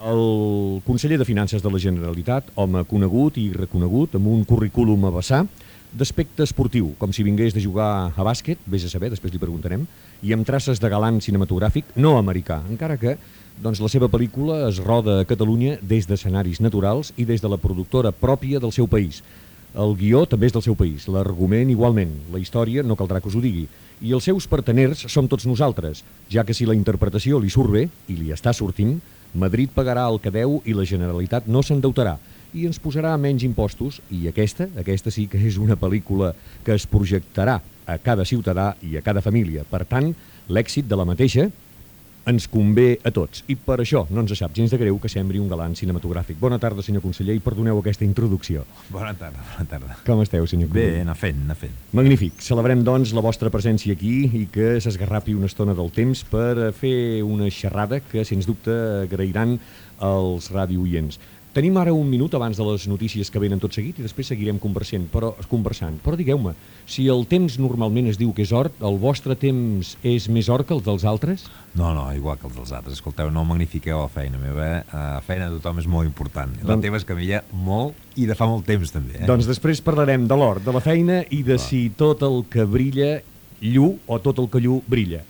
El conseller de Finances de la Generalitat, home conegut i reconegut, amb un currículum a vessar, d'aspecte esportiu, com si vingués de jugar a bàsquet, vés a saber, després li preguntarem, i amb traces de galant cinematogràfic no americà, encara que doncs, la seva pel·lícula es roda a Catalunya des d'escenaris naturals i des de la productora pròpia del seu país. El guió també és del seu país, l'argument igualment, la història no caldrà que us ho digui. I els seus parteners som tots nosaltres, ja que si la interpretació li surt bé, i li està sortint, Madrid pagarà el que deu i la Generalitat no s'endeutarà i ens posarà menys impostos i aquesta, aquesta sí que és una pel·lícula que es projectarà a cada ciutadà i a cada família. Per tant, l'èxit de la mateixa ens convé a tots i per això no ens sap gens de greu que sembri un galant cinematogràfic. Bona tarda, senyor conseller, i perdoneu aquesta introducció. Bona tarda, bona tarda. Com esteu, senyor conseller? Bé, anar fent, anar fent. Magnífic. Celebrem, doncs, la vostra presència aquí i que s'esgarrapi una estona del temps per fer una xerrada que, sens dubte, agrairan els radiooients. Tenim ara un minut abans de les notícies que venen tot seguit i després seguirem conversant, però, conversant. però digueu-me, si el temps normalment es diu que és hort, el vostre temps és més hort que els dels altres? No, no, igual que els dels altres. Escolteu, no magnifiqueu la feina meva. Eh? La feina de tothom és molt important. La doncs... teva es canvia molt i de fa molt temps també. Eh? Doncs després parlarem de l'hort, de la feina i de si tot el que brilla llu o tot el que llu brilla.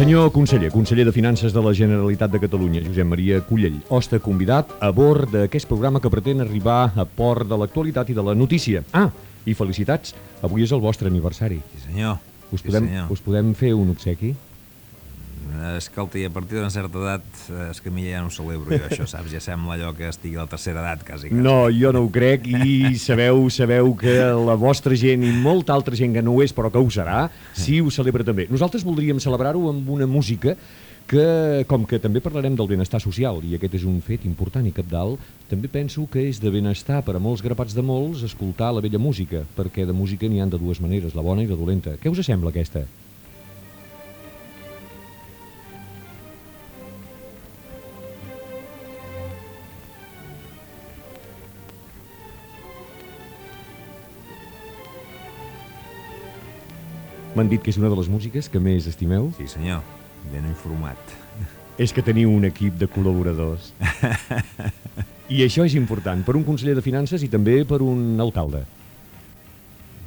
Senyor conseller, conseller de Finances de la Generalitat de Catalunya, Josep Maria Cullell, hosta convidat a bord d'aquest programa que pretén arribar a port de l'actualitat i de la notícia. Ah, i felicitats, avui és el vostre aniversari. Sí senyor, us podem, sí senyor. Us podem fer un obsequi? Escolta, i a partir d'una certa edat és que a mi ja no ho celebro jo, això, saps? Ja sembla allò que estigui a la tercera edat, quasi. quasi. No, jo no ho crec i sabeu sabeu que la vostra gent i molta altra gent que no ho és, però que ho serà, sí ho celebra també. Nosaltres voldríem celebrar-ho amb una música que, com que també parlarem del benestar social, i aquest és un fet important i capdalt, també penso que és de benestar per a molts grapats de molts escoltar la vella música, perquè de música n'hi han de dues maneres, la bona i la dolenta. Què us sembla aquesta? M'han dit que és una de les músiques que més estimeu. Sí, senyor. Ben informat. És que teniu un equip de col·laboradors. I això és important per un conseller de Finances i també per un alcalde.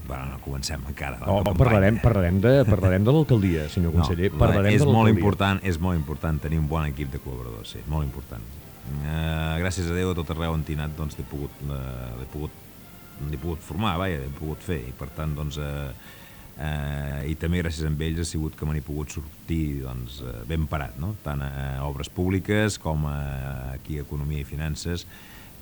Bueno, no comencem encara. No, no parlarem, parlarem de, parlarem de l'alcaldia, senyor conseller. No, parlarem és de molt important, és molt important tenir un bon equip de col·laboradors, sí, molt important. Uh, gràcies a Déu, a tot arreu on he anat, doncs l'he pogut, uh, pogut, pogut formar, vaja, l'he pogut fer, i per tant, doncs, uh, eh, i també gràcies a ells ha sigut que me n'he pogut sortir doncs, eh, ben parat, no? tant a obres públiques com a, aquí a Economia i Finances,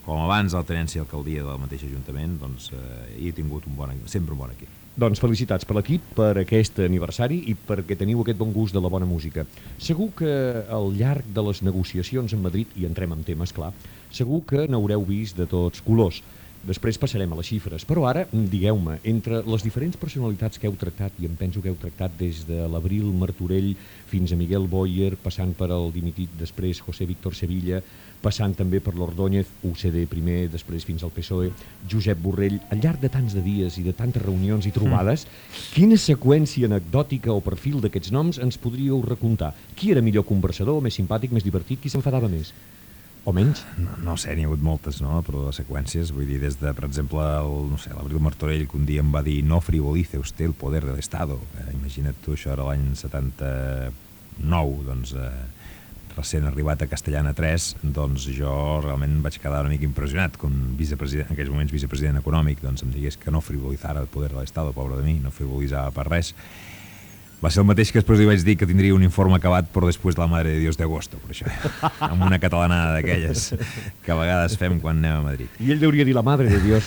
com abans a la tenència i alcaldia del mateix Ajuntament, doncs, eh, he tingut un bon, sempre un bon equip. Doncs felicitats per l'equip, per aquest aniversari i perquè teniu aquest bon gust de la bona música. Segur que al llarg de les negociacions en Madrid, i entrem en temes, clar, segur que n'haureu vist de tots colors. Després passarem a les xifres, però ara, digueu-me, entre les diferents personalitats que heu tractat, i em penso que heu tractat des de l'Abril Martorell fins a Miguel Boyer, passant per el dimitit després José Víctor Sevilla, passant també per l'Ordóñez, UCD primer, després fins al PSOE, Josep Borrell, al llarg de tants de dies i de tantes reunions i trobades, mm. quina seqüència anecdòtica o perfil d'aquests noms ens podríeu recontar? Qui era millor conversador, més simpàtic, més divertit, qui s'enfadava més? O menys? No, no sé, n'hi ha hagut moltes, no?, però de seqüències, vull dir, des de, per exemple, el, no sé, l'Abril Martorell, que un dia em va dir no frivolice usted el poder de l'Estado. Eh, imagina't tu, això era l'any 79, doncs, eh, recent arribat a Castellana 3, doncs jo realment vaig quedar una mica impressionat com vicepresident, en aquells moments vicepresident econòmic, doncs em digués que no frivolizara el poder de l'Estado, pobre de mi, no frivolitzava per res, va ser el mateix que després li vaig dir que tindria un informe acabat però després de la Madre de Dios de Agosto, per això. amb una catalanada d'aquelles que a vegades fem quan anem a Madrid. I ell hauria dir la Madre de Dios.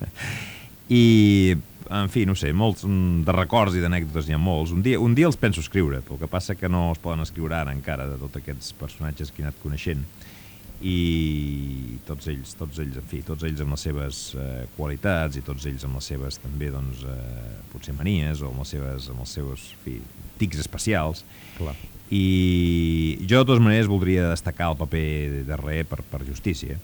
I, en fi, no sé, molts mm, de records i d'anècdotes n'hi ha molts. Un dia, un dia els penso escriure, però el que passa que no es poden escriure ara encara de tots aquests personatges que he anat coneixent i tots ells, tots ells, en fi, tots ells amb les seves eh, qualitats i tots ells amb les seves també, doncs, eh, potser manies o amb les seves, amb els seus, en fi, tics especials. Clar. I jo, de totes maneres, voldria destacar el paper de Re per, per justícia,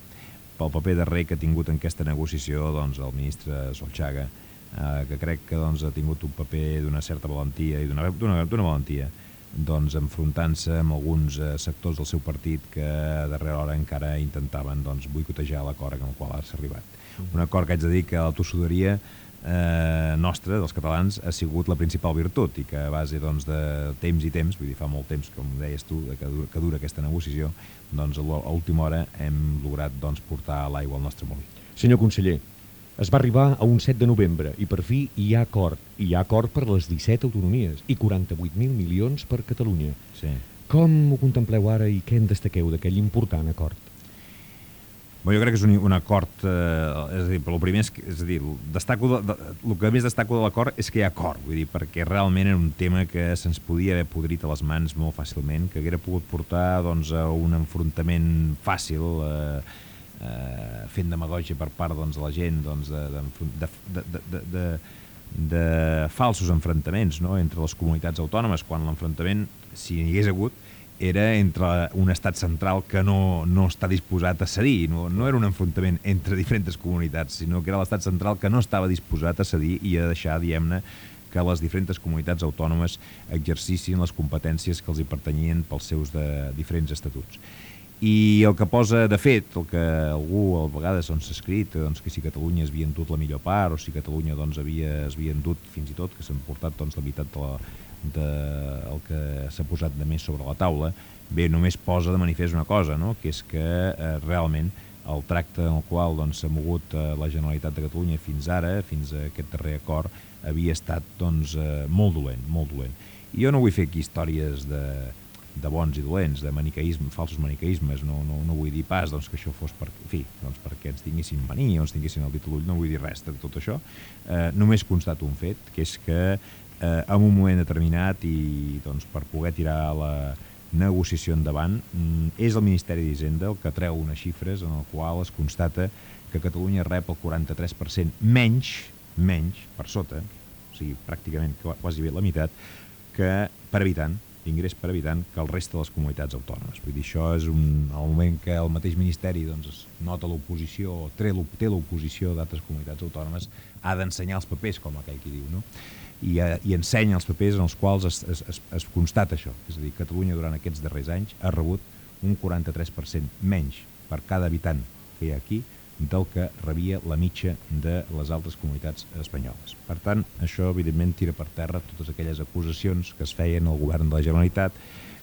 pel paper de Re que ha tingut en aquesta negociació doncs, el ministre Solchaga, eh, que crec que doncs, ha tingut un paper d'una certa valentia i d'una valentia doncs, enfrontant-se amb alguns eh, sectors del seu partit que a darrera hora encara intentaven doncs, boicotejar l'acord amb el qual s'ha arribat. Un acord que haig de dir que la tossuderia eh, nostra, dels catalans, ha sigut la principal virtut i que a base doncs, de temps i temps, vull dir, fa molt temps, com deies tu, que dura, que dura aquesta negociació, doncs a l'última hora hem lograt doncs, portar l'aigua al nostre molí. Senyor conseller, es va arribar a un 7 de novembre i per fi hi ha acord. Hi ha acord per les 17 autonomies i 48.000 milions per Catalunya. Sí. Com ho contempleu ara i què en destaqueu d'aquell important acord? Bé, jo crec que és un, un acord, eh, és a dir, però el primer és, és a dir, destaco de, de, el que més destaco de l'acord és que hi ha acord, vull dir, perquè realment era un tema que se'ns podia haver podrit a les mans molt fàcilment, que haguera pogut portar doncs, a un enfrontament fàcil, eh, eh, fent demagogia per part doncs, de la gent doncs, de, de, de, de, de, de, de falsos enfrontaments no? entre les comunitats autònomes, quan l'enfrontament, si n'hi hagués hagut, era entre un estat central que no, no està disposat a cedir. No, no era un enfrontament entre diferents comunitats, sinó que era l'estat central que no estava disposat a cedir i a deixar, diem-ne que les diferents comunitats autònomes exercissin les competències que els hi pertanyien pels seus de diferents estatuts. I el que posa, de fet, el que algú a vegades doncs, s'ha escrit, doncs, que si Catalunya es havia endut la millor part, o si Catalunya doncs, havia, es havia endut fins i tot, que s'han portat doncs, la meitat de, de el que s'ha posat de més sobre la taula, bé, només posa de manifest una cosa, no? que és que eh, realment el tracte en el qual doncs, s'ha mogut eh, la Generalitat de Catalunya fins ara, fins a aquest darrer acord, havia estat doncs, eh, molt dolent, molt dolent. I jo no vull fer aquí històries de, de bons i dolents, de manicaïsme, falsos manicaïsmes, no, no, no vull dir pas doncs, que això fos per, en fi, doncs, perquè ens tinguessin mania o ens tinguessin el l'ull, no vull dir res de tot això, eh, només constato un fet, que és que eh, en un moment determinat i doncs, per poder tirar la negociació endavant, mm, és el Ministeri d'Hisenda el que treu unes xifres en el qual es constata que Catalunya rep el 43% menys, menys, per sota, o sigui, pràcticament quasi bé la meitat, que per habitant, d'ingrés per habitant, que el resta de les comunitats autònomes. Vull dir, això és un, el moment que el mateix Ministeri doncs, nota l'oposició, l'op- té l'oposició d'altres comunitats autònomes, ha d'ensenyar els papers, com aquell qui diu, no? I, eh, i ensenya els papers en els quals es, es, es, es constata això. És a dir, Catalunya durant aquests darrers anys ha rebut un 43% menys per cada habitant que hi ha aquí del que rebia la mitja de les altres comunitats espanyoles. Per tant, això evidentment tira per terra totes aquelles acusacions que es feien al govern de la Generalitat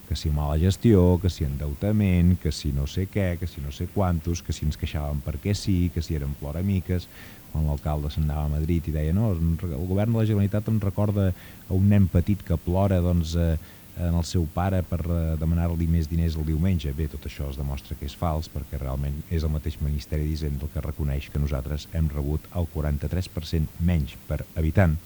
que si mala gestió, que si endeutament, que si no sé què, que si no sé quantos, que si ens queixàvem perquè sí, que si eren ploramiques, quan l'alcalde se'n a Madrid i deia no, el govern de la Generalitat em recorda a un nen petit que plora doncs, eh, en el seu pare per eh, demanar-li més diners el diumenge. Bé, tot això es demostra que és fals perquè realment és el mateix Ministeri d'Hisenda el que reconeix que nosaltres hem rebut el 43% menys per habitant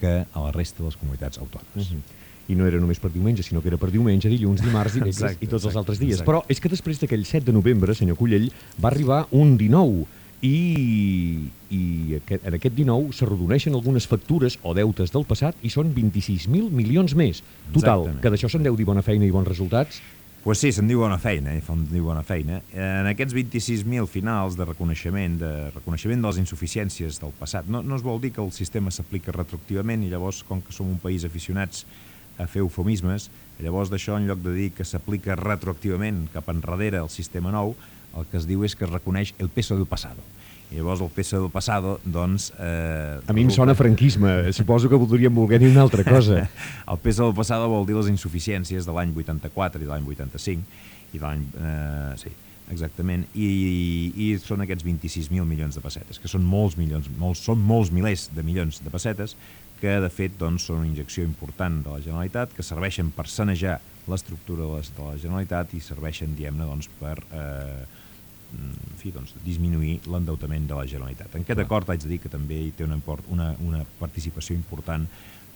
que a la resta de les comunitats autònomes. Uh -huh. I no era només per diumenge, sinó que era per diumenge, dilluns, dimarts, dimecres Exacte, i tots els exacte, altres dies. exacte. Però és que després d'aquell 7 de novembre, senyor Cullell, va arribar un 19 i, i aquest, en aquest 19 s'arrodoneixen algunes factures o deutes del passat i són 26.000 milions més. Total, Exactament. que d'això se'n deu dir bona feina i bons resultats. pues sí, se'n diu bona feina, eh? se'n diu bona feina. En aquests 26.000 finals de reconeixement, de reconeixement de les insuficiències del passat, no, no es vol dir que el sistema s'aplica retroactivament i llavors, com que som un país aficionats a fer eufemismes, llavors d'això, en lloc de dir que s'aplica retroactivament cap enrere el sistema nou, el que es diu és que es reconeix el peso del passado. I llavors el peso del passado, doncs... Eh, A mi em sona franquisme, suposo que voldríem voler dir una altra cosa. el peso del passado vol dir les insuficiències de l'any 84 i de l'any 85 i de l'any... Eh, sí, exactament. I, I són aquests 26.000 milions de pessetes, que són molts milions, molts, són molts milers de milions de pessetes que, de fet, doncs, són una injecció important de la Generalitat, que serveixen per sanejar l'estructura de, les- de la Generalitat i serveixen, diguem-ne, doncs, per... Eh, en fi, doncs, disminuir l'endeutament de la Generalitat. En aquest acord haig de dir que també hi té una, import, una, una participació important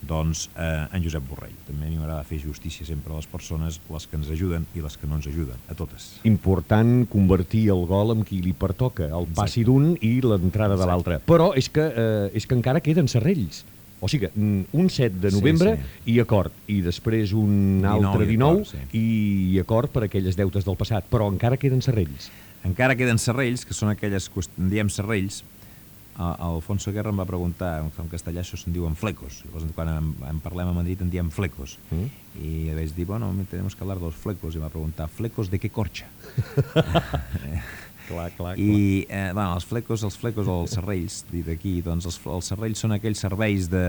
doncs, eh, en Josep Borrell. També a mi m'agrada fer justícia sempre a les persones, les que ens ajuden i les que no ens ajuden, a totes. important convertir el gol amb qui li pertoca, el passi d'un i l'entrada de Exacte. l'altre. Però és que, eh, és que encara queden serrells. O sigui, mm, un 7 de Sí, novembre sí. i acord, i després un 19 altre i 19 acord, i acord per aquelles deutes del passat, però encara queden serrells. Encara queden serrells, que són aquelles, diem serrells, Alfonso Guerra em va preguntar, en castellà això se'n diuen flecos. Llavors, quan en, en parlem a Madrid en diem flecos. Mm. I vaig dir, bueno, tenemos que hablar de los flecos. I em va preguntar, flecos de què corxa? Clar, clar, I, eh, bueno, els flecos, els flecos o els serrells d'aquí, doncs els, els serrells són aquells serveis de,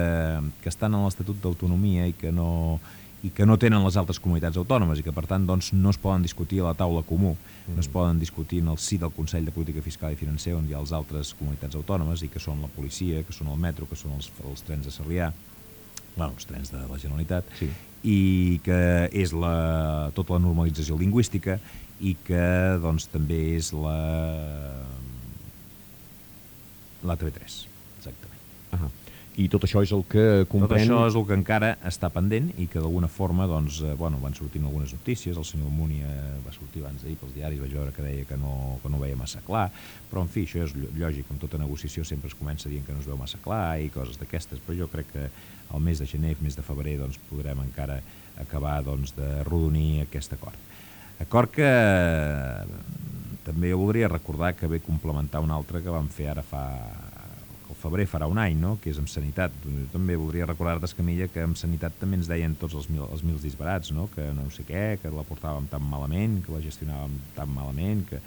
que estan en l'Estatut d'Autonomia i que no i que no tenen les altres comunitats autònomes i que, per tant, doncs, no es poden discutir a la taula comú, no es poden discutir en el si del Consell de Política Fiscal i Financer on hi ha les altres comunitats autònomes i que són la policia, que són el metro, que són els, els trens de Sarrià, bueno, els trens de la Generalitat, Sí. i que és la, tota la normalització lingüística i que doncs, també és la, la TV3, exactament. Ah, I tot això és el que Tot comprèn... això és el que encara està pendent i que d'alguna forma doncs, eh, bueno, van sortint algunes notícies, el senyor Múnia va sortir abans d'ahir pels diaris, vaig veure que deia que no, que no ho veia massa clar, però en fi, això és lògic, amb tota negociació sempre es comença dient que no es veu massa clar i coses d'aquestes, però jo crec que al mes de gener, mes de febrer, doncs, podrem encara acabar doncs, de rodonir aquest acord. Acord que eh, també jo voldria recordar que ve complementar un altre que vam fer ara fa el febrer farà un any, no? que és amb sanitat. Jo també voldria recordar-te, Escamilla, que amb sanitat també ens deien tots els, mil, els mils disbarats, no? que no sé què, que la portàvem tan malament, que la gestionàvem tan malament, que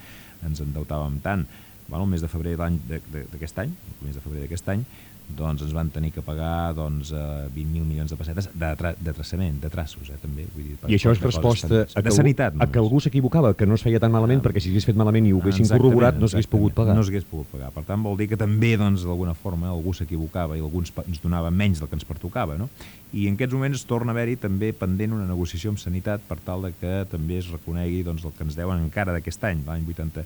ens endeutàvem tant. Bueno, el mes de febrer d'aquest any, el mes de febrer d'aquest any, doncs ens van tenir que pagar doncs, eh, 20.000 milions de pessetes de, tra de traçament, de traços, eh, també. Vull dir, per- I això és resposta a que, de sanitat. a que algú s'equivocava, que no es feia tan malament, Ah. perquè si hagués fet malament i ho haguessin Exactament, corroborat no s'hagués pogut pagar. No s'hagués pogut pagar. Per tant, vol dir que també, doncs, d'alguna forma, algú s'equivocava i algú ens donava menys del que ens pertocava, no? I en aquests moments torna a haver-hi també pendent una negociació amb Sanitat per tal de que també es reconegui doncs, el que ens deuen encara d'aquest any, l'any 80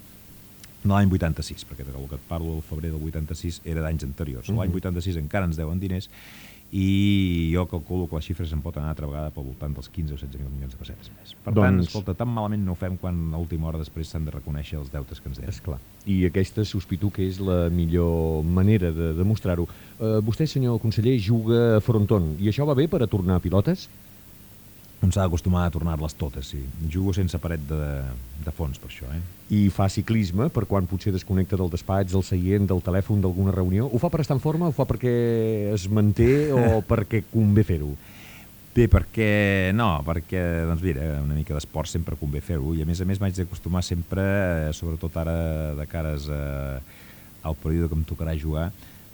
de l'any 86, perquè el que et parlo del febrer del 86 era d'anys anteriors. Mhm. L'any 86 encara ens deuen diners i jo calculo que la xifra se'n pot anar altra vegada pel voltant dels 15 o 16 mil milions de pessetes més. Per tant, Doncs- escolta, tan malament no ho fem quan a última hora després s'han de reconèixer els deutes que ens deuen. Clar. I aquesta sospito que és la millor manera de demostrar-ho. Uh, vostè, senyor conseller, juga a fronton, i això va bé per a tornar pilotes? Un s'ha d'acostumar a tornar-les totes, sí. Jugo sense paret de, de fons per això, eh? I fa ciclisme per quan potser desconnecta del despatx, del seient, del telèfon, d'alguna reunió? Ho fa per estar en forma, ho fa perquè es manté o perquè convé fer-ho? Bé, perquè... No, perquè, doncs mira, una mica d'esport sempre convé fer-ho i a més a més m'haig d'acostumar sempre, eh, sobretot ara de cares eh, al període que em tocarà jugar,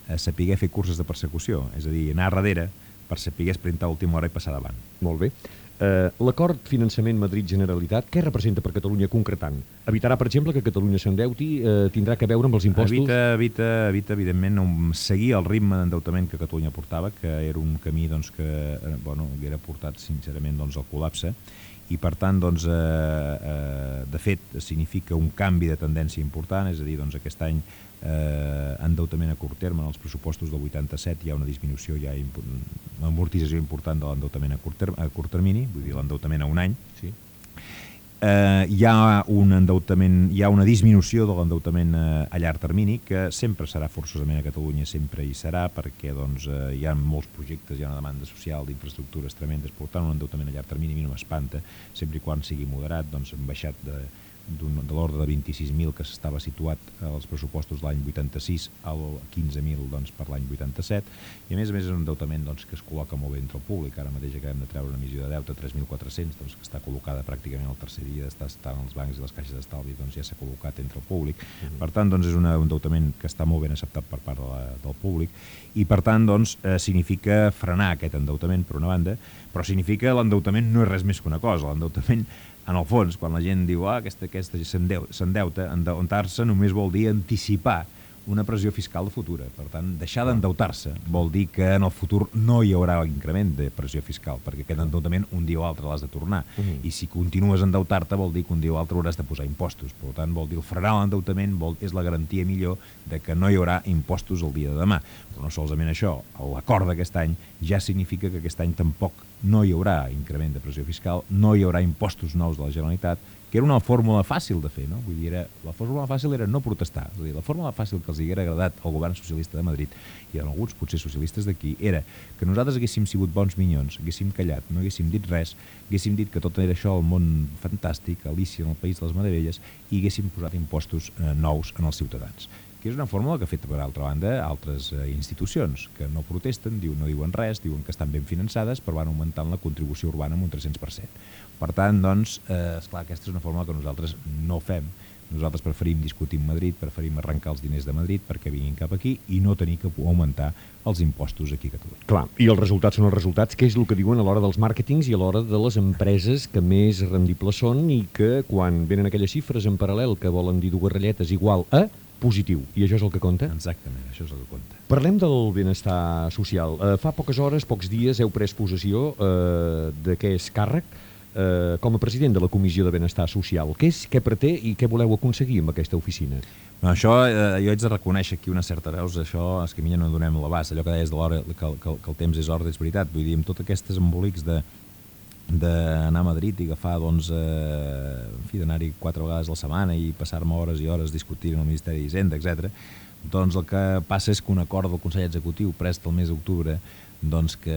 a saber fer curses de persecució, és a dir, anar darrere per saber esprintar a última hora i passar davant. Molt bé. Uh, L'acord finançament Madrid-Generalitat, què representa per Catalunya concretant? Evitarà, per exemple, que Catalunya s'endeuti? Uh, tindrà que veure amb els impostos? Evita, evita, evita evidentment, un, seguir el ritme d'endeutament que Catalunya portava, que era un camí doncs, que eh, bueno, haguera portat sincerament doncs, al col·lapse, i per tant, doncs, eh, eh, de fet, significa un canvi de tendència important, és a dir, doncs, aquest any eh, endeutament a curt terme, en els pressupostos del 87 hi ha una disminució, hi ha impo- una amortització important de l'endeutament a, curt a curt termini, vull dir, l'endeutament a un any, Sí. eh, hi ha un endeutament, hi ha una disminució de l'endeutament eh, a llarg termini que sempre serà forçosament a Catalunya, sempre hi serà perquè doncs, eh, hi ha molts projectes, hi ha una demanda social d'infraestructures tremendes, per tant un endeutament a llarg termini a mi no m'espanta, sempre i quan sigui moderat, doncs hem baixat de, de l'ordre de 26.000 que s'estava situat als pressupostos l'any 86 al 15.000 doncs, per l'any 87 i a més a més és un endeutament doncs, que es col·loca molt bé entre el públic. Ara mateix acabem de treure una emissió de deute 3.400 doncs, que està col·locada pràcticament al tercer dia d'estar estant als bancs i les caixes d'estalvi doncs, ja s'ha col·locat entre el públic. Per tant doncs, és un endeutament que està molt ben acceptat per part de la, del públic. I per tant doncs, eh, significa frenar aquest endeutament per una banda però significa l'endeutament no és res més que una cosa. L'endeutament en el fons, quan la gent diu ah, aquesta, aquesta s'endeu- s'endeuta, endeutar-se només vol dir anticipar una pressió fiscal futura. Per tant, deixar d'endeutar-se vol dir que en el futur no hi haurà increment de pressió fiscal, perquè aquest endeutament un dia o altre l'has de tornar. Mhm. I si continues endeutar-te vol dir que un dia o altre hauràs de posar impostos. Per tant, vol dir frenar l'endeutament vol, és la garantia millor de que no hi haurà impostos el dia de demà. Però no solament això, l'acord d'aquest any ja significa que aquest any tampoc no hi haurà increment de pressió fiscal, no hi haurà impostos nous de la Generalitat, que era una fórmula fàcil de fer, no? Vull dir, era, la fórmula fàcil era no protestar. És a dir, la fórmula fàcil que els haguera agradat al govern socialista de Madrid i a alguns potser socialistes d'aquí era que nosaltres haguéssim sigut bons minyons, haguéssim callat, no haguéssim dit res, haguéssim dit que tot era això el món fantàstic, Alicia en el País de les Meravelles, i haguéssim posat impostos eh, nous en els ciutadans. Que és una fórmula que ha fet, per altra banda, altres eh, institucions, que no protesten, diuen, no diuen res, diuen que estan ben finançades, però van augmentant la contribució urbana en un 300%. Per tant, doncs, eh, esclar, aquesta és una fórmula que nosaltres no fem, nosaltres preferim discutir amb Madrid, preferim arrencar els diners de Madrid perquè vinguin cap aquí i no tenir que augmentar els impostos aquí a Catalunya. Clar, i els resultats són els resultats, que és el que diuen a l'hora dels màrquetings i a l'hora de les empreses que més rendibles són i que quan venen aquelles xifres en paral·lel que volen dir dues ratlletes igual a positiu, i això és el que compta? Exactament, això és el que compta. Parlem del benestar social. Eh, fa poques hores, pocs dies, heu pres possessió eh, d'aquest càrrec eh, com a president de la Comissió de Benestar Social. Què és, què pretè i què voleu aconseguir amb aquesta oficina? No, això, eh, jo haig de reconèixer aquí una certa reus, això és que a mi ja no donem l'abast, allò que deies de l'hora, que, que, que el temps és ordre, és veritat, vull dir, amb tots aquests embolics de d'anar a Madrid i agafar, doncs, eh, en fi, d'anar-hi quatre vegades a la setmana i passar-me hores i hores discutint en el Ministeri d'Hisenda, etc. doncs el que passa és que un acord del Consell Executiu prest el mes d'octubre doncs que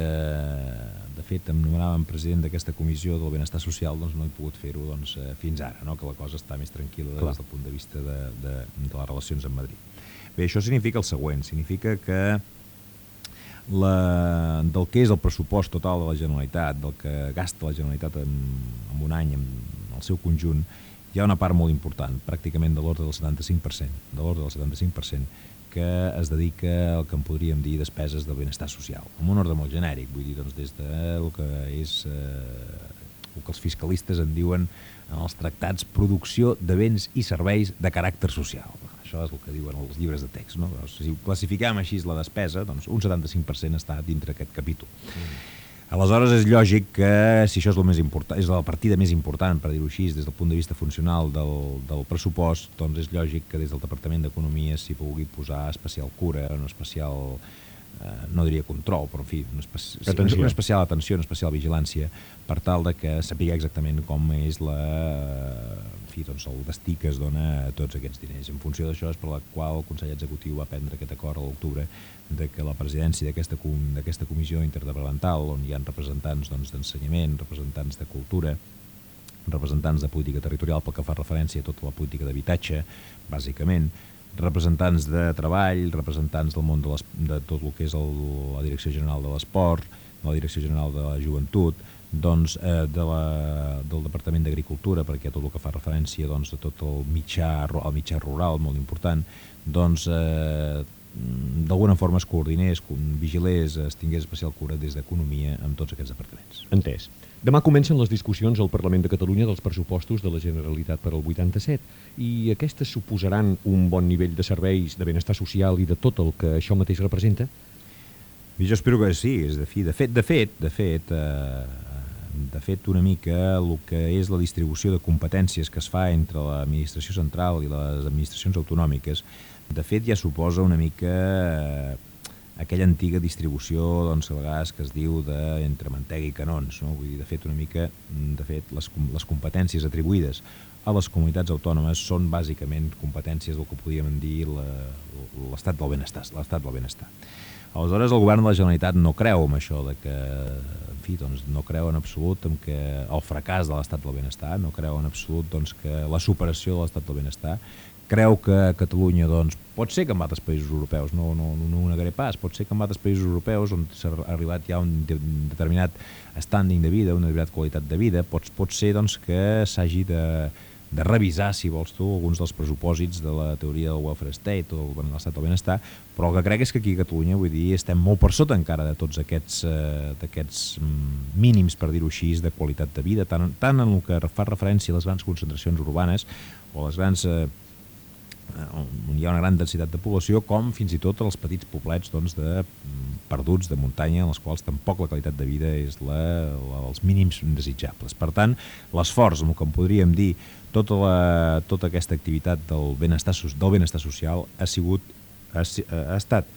de fet em nomenaven president d'aquesta comissió del benestar social doncs no he pogut fer-ho doncs, eh, fins ara, no? que la cosa està més tranquil·la des del punt de vista de, de, de les relacions amb Madrid. Bé, això significa el següent, significa que la, del que és el pressupost total de la Generalitat, del que gasta la Generalitat en, en un any en, en el seu conjunt, hi ha una part molt important, pràcticament de l'ordre del 75%, de l'ordre del 75%, que es dedica al que en podríem dir despeses del benestar social, amb un ordre molt genèric, vull dir, doncs, des de el que és eh, el que els fiscalistes en diuen en els tractats producció de béns i serveis de caràcter social. Això és el que diuen els llibres de text. No? Si classifiquem així la despesa, doncs un 75% està dintre aquest capítol. Mm Aleshores és lògic que si això és el més important, és la partida més important, per dir-ho així, des del punt de vista funcional del, del pressupost, doncs és lògic que des del Departament d'Economia s'hi pugui posar especial cura, una especial eh, no diria control, però en fi, una, especi atenció. una especial atenció, una especial vigilància per tal de que sapiguem exactament com és la, en fi, doncs el destí que es dona a tots aquests diners. En funció d'això és per la qual el Consell Executiu va prendre aquest acord a l'octubre de que la presidència d'aquesta comissió interdepartamental, on hi ha representants doncs, d'ensenyament, doncs, representants de cultura, representants de política territorial pel que fa referència a tota la política d'habitatge, bàsicament, representants de treball, representants del món de, les, de tot el que és el, la Direcció General de l'Esport, la Direcció General de la Joventut, doncs, eh, de la, del Departament d'Agricultura, perquè tot el que fa referència doncs, a tot el mitjà, el mitjà rural, molt important, doncs, eh, d'alguna forma es coordinés, vigilés, es tingués especial cura des d'Economia amb tots aquests departaments. Entès. Demà comencen les discussions al Parlament de Catalunya dels pressupostos de la Generalitat per al 87 i aquestes suposaran un bon nivell de serveis, de benestar social i de tot el que això mateix representa? I jo espero que sí, és de, fi, de fet, de fet, de fet, eh, de fet una mica el que és la distribució de competències que es fa entre l'administració central i les administracions autonòmiques de fet ja suposa una mica eh, aquella antiga distribució doncs, a vegades que es diu de, entre mantega i canons. No? Vull dir, de fet, una mica, de fet, les, les competències atribuïdes a les comunitats autònomes són bàsicament competències del que podríem dir l'estat del benestar. L'estat del benestar. Aleshores, el govern de la Generalitat no creu en això de que, en fi, doncs, no creu en absolut en que el fracàs de l'estat del benestar, no creu en absolut doncs, que la superació de l'estat del benestar, creu que Catalunya, doncs, pot ser que en altres països europeus, no, no, no ho negaré pas, pot ser que en altres països europeus on s'ha arribat ja un determinat standing de vida, una determinada qualitat de vida, pot, pot ser doncs, que s'hagi de, de revisar, si vols tu, alguns dels pressupòsits de la teoria del welfare state o de l'estat del benestar, però el que crec és que aquí a Catalunya, vull dir, estem molt per sota encara de tots aquests, eh, d'aquests mm, mínims, per dir-ho així, de qualitat de vida, tant, tant en el que fa referència a les grans concentracions urbanes o les grans eh, on hi ha una gran densitat de població, com fins i tot els petits poblets doncs, de mm, perduts de muntanya, en els quals tampoc la qualitat de vida és la, la, els mínims desitjables. Per tant, l'esforç, el que podríem dir, tota, la, tota aquesta activitat del benestar, del benestar social ha sigut, ha, ha estat,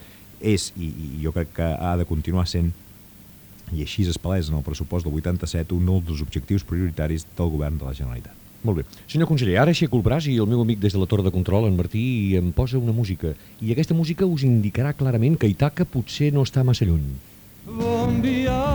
és, i, i jo crec que ha de continuar sent, i així es palès en el pressupost del 87, un dels objectius prioritaris del govern de la Generalitat. Molt bé. Senyor conseller, ara aixeco el braç i el meu amic des de la torre de control, en Martí, em posa una música. I aquesta música us indicarà clarament que Itaca potser no està massa lluny. Bon viatge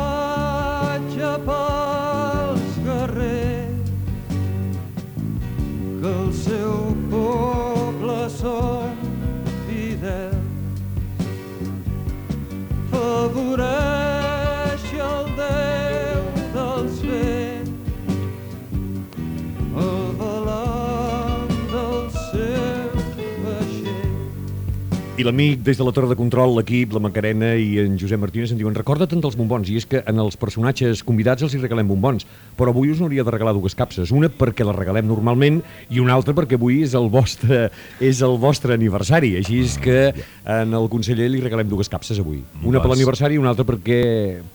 I l'amic des de la torre de control, l'equip, la Macarena i en Josep Martínez em diuen recorda't dels bombons, i és que en els personatges convidats els hi regalem bombons, però avui us n'hauria de regalar dues capses, una perquè la regalem normalment i una altra perquè avui és el vostre, és el vostre aniversari, així és que en el conseller li regalem dues capses avui. Una per Doncs- l'aniversari i una altra perquè,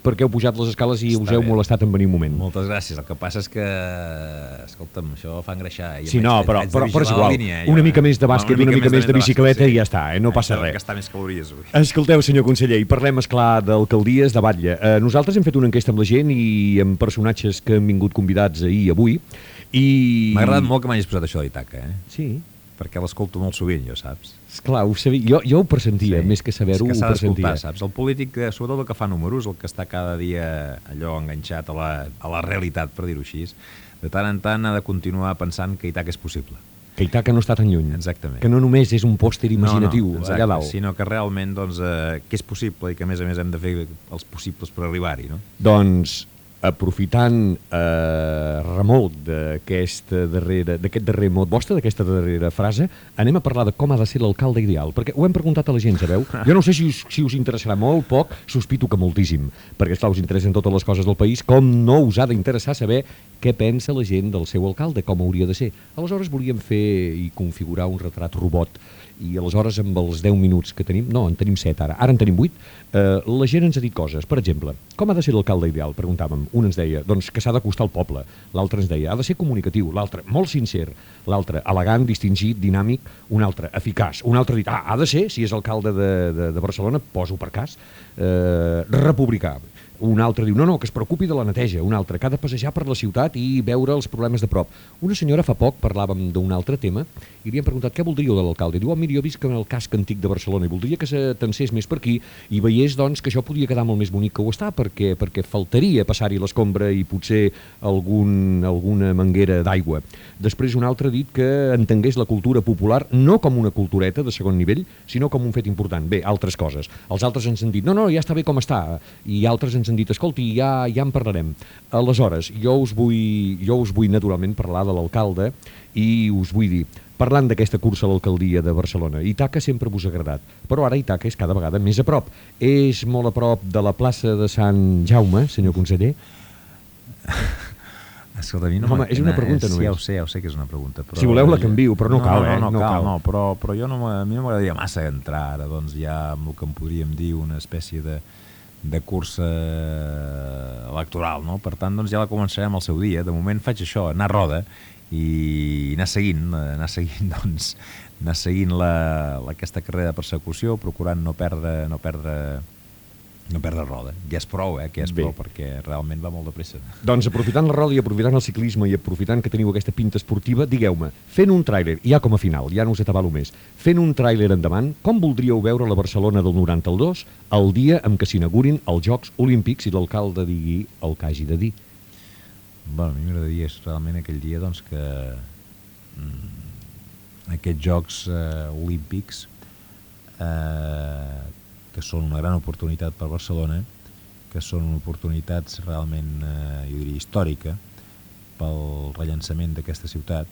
perquè heu pujat les escales i us Està heu bé. molestat en venir un moment. Moltes gràcies. El que passa és que, escolta'm, això fa engreixar. i Sí, no, però, però, però és igual. línia, jo, una eh? mica més de bàsquet, una mica més de bicicleta i ja està, eh? no passa Això, res. Gastar més calories avui. Escolteu, senyor conseller, i parlem, és clar d'alcaldies de Batlle. Eh, nosaltres hem fet una enquesta amb la gent i amb personatges que han vingut convidats ahir i avui. I... M'ha agradat molt que m'hagis posat això d'Itaca, eh? Sí, Perquè l'escolto molt sovint, jo, saps? esclar, ho sabia. Jo, jo ho pressentia, sí. més que saber-ho, que ho d'escoltar, pressentia. saps? El polític, eh, sobretot el que fa números, el que està cada dia allò enganxat a la, a la realitat, per dir-ho així, de tant en tant ha de continuar pensant que Itaca és possible. Que Itaca no està tan lluny. Exactament. Que no només és un pòster imaginatiu no, no, allà dalt. Sinó que realment doncs, eh, que és possible i que a més a més hem de fer els possibles per arribar-hi, no? Doncs, aprofitant eh, darrere, d'aquest darrer mot vostre, d'aquesta darrera frase, anem a parlar de com ha de ser l'alcalde ideal, perquè ho hem preguntat a la gent, sabeu? Jo no sé si us, si us interessarà molt, poc, sospito que moltíssim, perquè, esclar, us interessen totes les coses del país, com no us ha d'interessar saber què pensa la gent del seu alcalde, com hauria de ser. Aleshores volíem fer i configurar un retrat robot i aleshores amb els 10 minuts que tenim, no, en tenim 7 ara, ara en tenim 8, eh, la gent ens ha dit coses. Per exemple, com ha de ser l'alcalde ideal? Preguntàvem. Un ens deia, doncs, que s'ha d'acostar al poble. L'altre ens deia, ha de ser comunicatiu. L'altre, molt sincer. L'altre, elegant, distingit, dinàmic. Un altre, eficaç. Un altre dit, ah, ha de ser, si és alcalde de, de, de Barcelona, poso per cas, eh, republicà. Un altre diu, no, no, que es preocupi de la neteja. Un altre, que ha de passejar per la ciutat i veure els problemes de prop. Una senyora fa poc parlàvem d'un altre tema i li hem preguntat què voldríeu de l'alcalde. Diu, oh, mira, jo visc en el casc antic de Barcelona i voldria que s'atansés més per aquí i veiés, doncs, que això podia quedar molt més bonic que ho està perquè, perquè faltaria passar-hi l'escombra i potser algun, alguna manguera d'aigua. Després un altre ha dit que entengués la cultura popular no com una cultureta de segon nivell, sinó com un fet important. Bé, altres coses. Els altres ens han dit, no, no, ja està bé com està. I altres ens han dit, escolti, ja, ja en parlarem. Aleshores, jo us vull, jo us vull naturalment parlar de l'alcalde i us vull dir, parlant d'aquesta cursa a l'alcaldia de Barcelona, Itaca sempre vos ha agradat, però ara Itaca és cada vegada més a prop. És molt a prop de la plaça de Sant Jaume, senyor conseller? Escolta, a mi no Home, és una m'entén, pregunta eh? Sí, només. ja ho sé, ja ho sé que és una pregunta. Però Si voleu la canvio, però no cal, no, eh? No, No no, cal, cal. no, però, però jo no, a mi no m'agradaria massa entrar ara, doncs ja amb el que en podríem dir una espècie de, de cursa electoral, no? Per tant, doncs ja la començarem al seu dia. De moment faig això, anar roda i anar seguint, eh, anar seguint, doncs, anar seguint la, aquesta carrera de persecució, procurant no perdre, no perdre, no perdre roda. Ja és prou, eh, que ja és Bé. prou, perquè realment va molt de pressa. Doncs aprofitant la roda i aprofitant el ciclisme i aprofitant que teniu aquesta pinta esportiva, digueu-me, fent un tràiler, ja com a final, ja no us atabalo més, fent un tràiler endavant, com voldríeu veure la Barcelona del 92 el dia en què s'inaugurin els Jocs Olímpics i l'alcalde digui el que hagi de dir? Bueno, a mi m'agradaria realment aquell dia doncs, que mm, aquests Jocs eh, Olímpics eh, que són una gran oportunitat per Barcelona, que són oportunitats realment, eh, jo diria, històrica pel rellançament d'aquesta ciutat,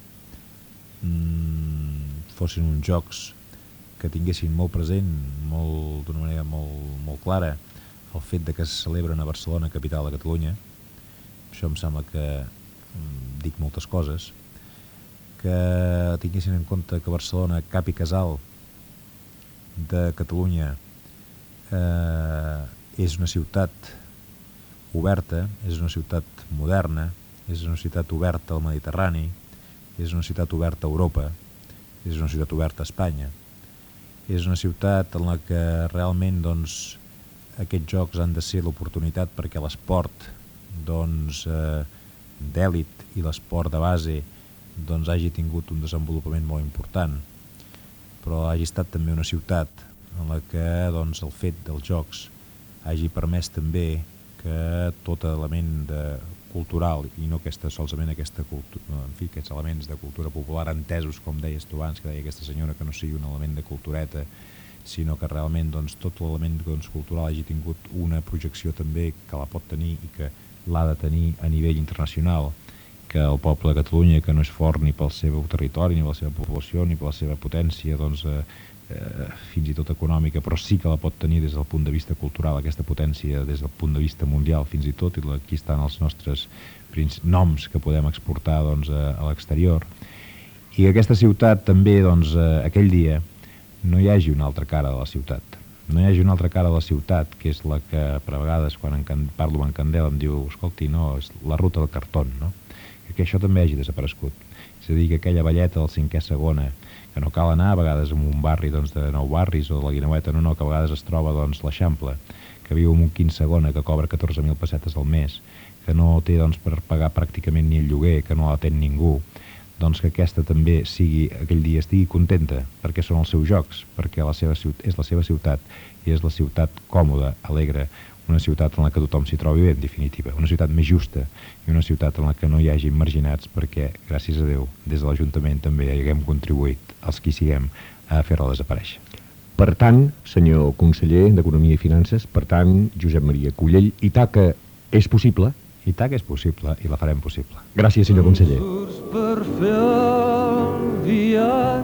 mm, fossin uns jocs que tinguessin molt present, molt d'una manera molt, molt clara, el fet de que es celebren a Barcelona, capital de Catalunya, això em sembla que mm, dic moltes coses, que tinguessin en compte que Barcelona, cap i casal de Catalunya, eh, és una ciutat oberta, és una ciutat moderna, és una ciutat oberta al Mediterrani, és una ciutat oberta a Europa, és una ciutat oberta a Espanya, és una ciutat en la que realment doncs, aquests jocs han de ser l'oportunitat perquè l'esport doncs, eh, d'èlit i l'esport de base doncs, hagi tingut un desenvolupament molt important. Però hagi estat també una ciutat en la que doncs, el fet dels jocs hagi permès també que tot element de cultural i no aquesta, solament aquesta cultura, en fi, aquests elements de cultura popular entesos, com deies tu abans, que deia aquesta senyora, que no sigui un element de cultureta, sinó que realment doncs, tot l'element doncs, cultural hagi tingut una projecció també que la pot tenir i que l'ha de tenir a nivell internacional, que el poble de Catalunya, que no és fort ni pel seu territori, ni per la seva població, ni per la seva potència, doncs, eh, eh, fins i tot econòmica, però sí que la pot tenir des del punt de vista cultural, aquesta potència des del punt de vista mundial fins i tot, i aquí estan els nostres noms que podem exportar doncs, a, a l'exterior, i que aquesta ciutat també, doncs, eh, aquell dia, no hi hagi una altra cara de la ciutat. No hi hagi una altra cara de la ciutat, que és la que, per vegades, quan en, parlo amb en Candela, em diu, escolti, no, és la ruta del cartó, no? Que això també hagi desaparegut. És a dir, que aquella velleta del cinquè segona, que no cal anar a vegades en un barri doncs, de nou barris o de la Guineueta, no, no, que a vegades es troba doncs, l'Eixample, que viu en un quin segona, que cobra 14.000 pessetes al mes, que no té doncs, per pagar pràcticament ni el lloguer, que no l'atén ningú, doncs que aquesta també sigui, aquell dia estigui contenta, perquè són els seus jocs, perquè la seva ciutat, és la seva ciutat i és la ciutat còmoda, alegre, una ciutat en la que tothom s'hi trobi bé, en definitiva, una ciutat més justa i una ciutat en la que no hi hagi marginats perquè, gràcies a Déu, des de l'Ajuntament també hi haguem contribuït, els qui siguem, a fer-la desaparèixer. Per tant, senyor conseller d'Economia i Finances, per tant, Josep Maria Cullell, Itaca és possible? Itaca és possible i la farem possible. Gràcies, senyor conseller. Per fer el viatge